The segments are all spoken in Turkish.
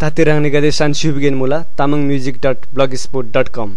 तातिरांनि गदे सानसु बिगिन मुला Tamang music dot blogspot dot com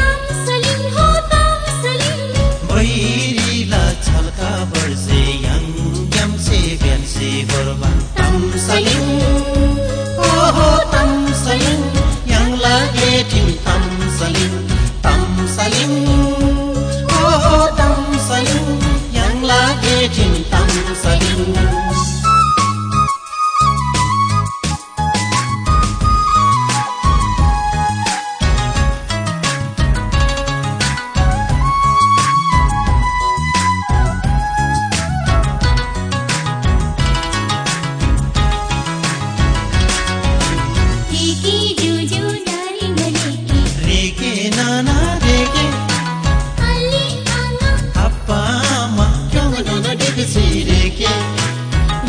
ಬಿಸಿ ರೇಖೆ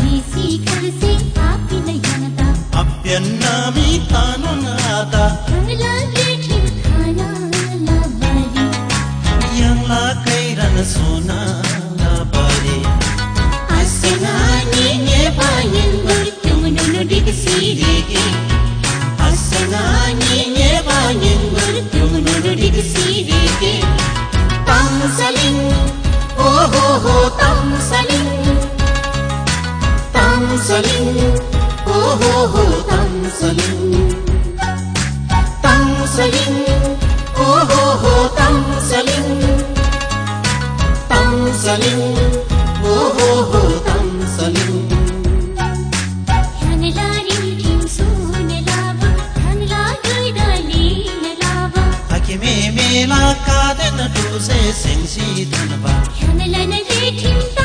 ಬಿಸಿ ಕಲಿಸಿ ಆಪಿನ ಯನದ ಅಪ್ಯನ್ನಾಮಿ ತಾನುನಾದ ಯಂಗ್ಲ ಕೈರನ ಸೋನಾ ಬಾರಿ ಅಸನಾನಿ ನೆ ಬಾಯನ್ ಮುರ್ತು ನುಡಿಸಿ ರೇಖೆ ಅಸನಾ Tamsaling, oh oh oh tamsaling Tamsaling, oh oh oh tamsaling Tamsaling, oh oh oh tamsaling hakime mela kaden duse sensi dhanba boirila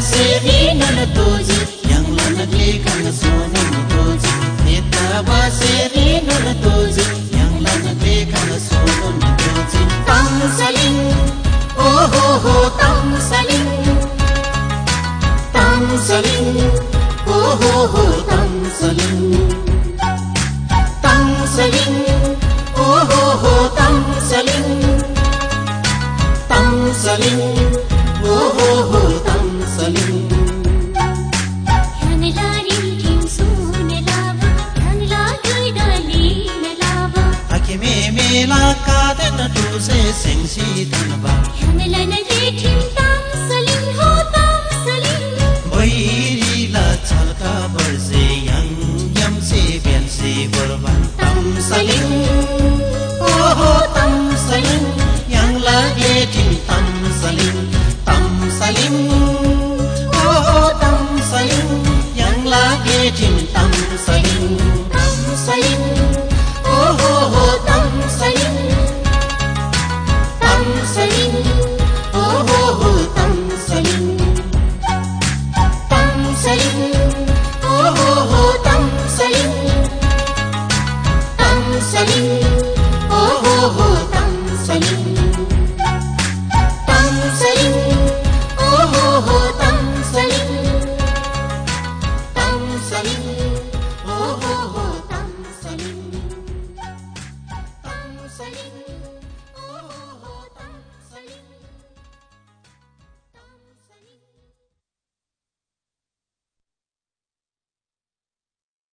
sevi nana toji yang lana kli kana so nana toji nita ba sevi se sing si tan ba. सलिं ओ हो